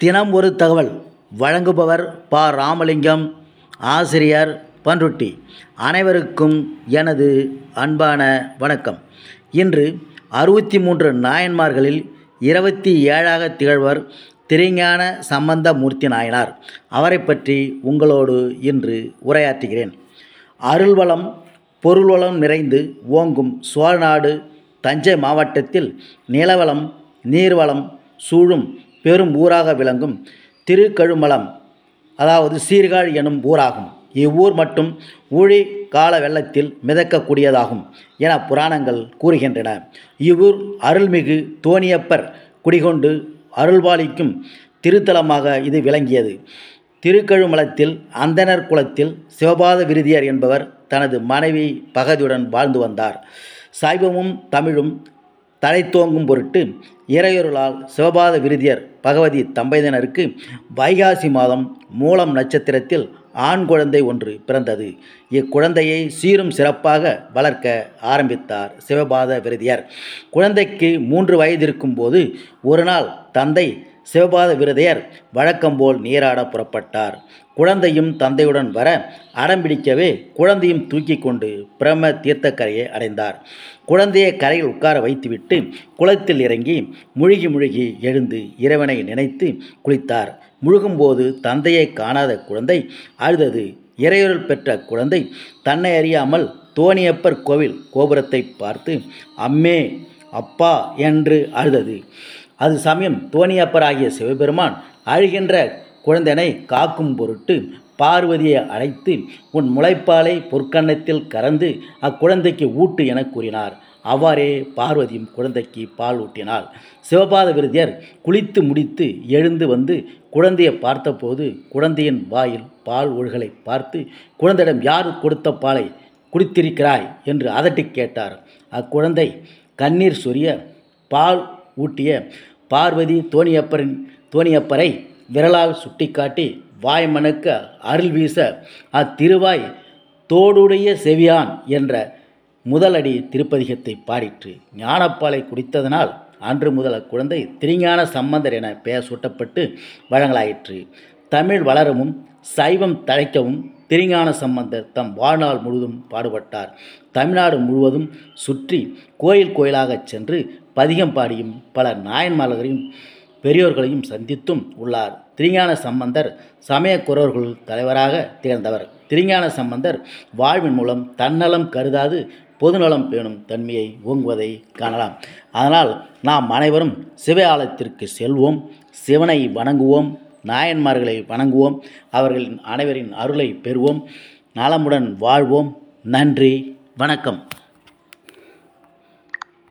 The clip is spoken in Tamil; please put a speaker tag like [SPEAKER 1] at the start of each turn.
[SPEAKER 1] தினம் ஒரு தகவல். வழங்குபவர் ப. ராமலிங்கம் ஆசிரியர் பன்ருட்டி. அனைவருக்கும் எனது அன்பான வணக்கம். இன்று அறுபத்தி மூன்று நாயன்மார்களில் இருபத்தி ஏழாக திகழ்வர் திருஞான சம்பந்தமூர்த்தி நாயனார். அவரை பற்றி உங்களோடு இன்று உரையாற்றுகிறேன். அருள்வளம் பொருள்வளம் நிறைந்து ஓங்கும் சோழநாடு தஞ்சை மாவட்டத்தில் நிலவளம் நீர்வளம் சூழும் பெரும் ஊராக விளங்கும் திருக்கழுமலம் அதாவது சீர்காழி எனும் ஊராகும். இவ்வூர் மட்டும் ஊழி கால வெள்ளத்தில் மிதக்கக்கூடியதாகும் என புராணங்கள் கூறுகின்றன. இவ்வூர் அருள்மிகு தோணியப்பர் குடிகொண்டு அருள்பாலிக்கும் திருத்தலமாக இது விளங்கியது. திருக்கழுமலத்தில் அந்தனர் குலத்தில் சிவபாத விருதியர் என்பவர் தனது மனைவி பகதியுடன் வாழ்ந்து வந்தார். சைவமும் தமிழும் தழைத்தோங்கும் பொருட்டு இறையொருளால் சிவபாத விருதியர் பகவதி தம்பதியினருக்கு வைகாசி மாதம் மூலம் நட்சத்திரத்தில் ஆண் குழந்தை ஒன்று பிறந்தது. இக்குழந்தையை சீரும் சிறப்பாக வளர்க்க ஆரம்பித்தார் சிவபாத விருதியர். குழந்தைக்கு மூன்று வயது இருக்கும்போது ஒரு நாள் தந்தை சிவபாத விருதையர் வழக்கம்போல் நீராட புறப்பட்டார். குழந்தையும் தந்தையுடன் வர அடம்பிடிக்கவே குழந்தையும் தூக்கி கொண்டு பிரம்ம தீர்த்தக்கரையை அடைந்தார். குழந்தையை கரையில் உட்கார வைத்துவிட்டு குளத்தில் இறங்கி முழுகி முழுகி எழுந்து இறைவனை நினைத்து குளித்தார். முழுகும்போது தந்தையை காணாத குழந்தை அழுதது. இறையுறல் பெற்ற குழந்தை தன்னை அறியாமல் தோணியப்பர் கோவில் கோபுரத்தை பார்த்து அம்மே அப்பா என்று அழுதது. அது சமயம் தோணியப்பராகிய சிவபெருமான் அழுகின்ற குழந்தனை காக்கும் பொருட்டு பார்வதியை அழைத்து உன் முளைப்பாலை பொற்கன்னத்தில் கறந்து அக்குழந்தைக்கு ஊட்டு என கூறினார். அவ்வாறே பார்வதியும் குழந்தைக்கு பால் ஊட்டினாள். சிவபாத விருதியர் குளித்து முடித்து எழுந்து வந்து குழந்தையை பார்த்தபோது குழந்தையின் வாயில் பால் ஒழுகலை பார்த்து குழந்தையிடம் யார் கொடுத்த பாலை குடித்திருக்கிறாய்? என்று அதட்டி கேட்டார். அக்குழந்தை கண்ணீர் சொரிய பால் ஊட்டிய பார்வதி தோணியப்பரின் தோணியப்பரை விரலால் சுட்டிக்காட்டி வாய்மனுக்க அருள் வீச அத்திருவாய் தோடுடைய செவியான் என்ற முதலடி திருப்பதிகத்தை பாடிற்று. ஞானப்பாலை குடித்ததனால் அன்று முதல் அக்குழந்தை திருஞான சம்பந்தர் என பெயர் சூட்டப்பட்டு வழங்கலாயிற்று. தமிழ் வளரவும் சைவம் தழைக்கவும் திருஞான சம்பந்தர் தம் வாழ்நாள் முழுவதும் பாடுபட்டார். தமிழ்நாடு முழுவதும் சுற்றி கோயில் கோயிலாகச் சென்று பதிகம் பாடியும் பல நாயன்மார்களையும் பெரியோர்களையும் சந்தித்தும் உள்ளார். திருஞான சம்பந்தர் சமயக்குறவர்கள் தலைவராக திகழ்ந்தவர். திருஞான சம்பந்தர் வாழ்வின் மூலம் தன்னலம் கருதாது பொதுநலம் பேணும் தன்மையை ஓங்குவதை காணலாம். அதனால் நாம் அனைவரும் சிவ ஆலயத்திற்கு செல்வோம் சிவனை வணங்குவோம். நாயன்மார்களை வணங்குவோம். அவர்களின் அனைவரின் அருளை பெறுவோம். நலமுடன் வாழ்வோம். நன்றி. வணக்கம்.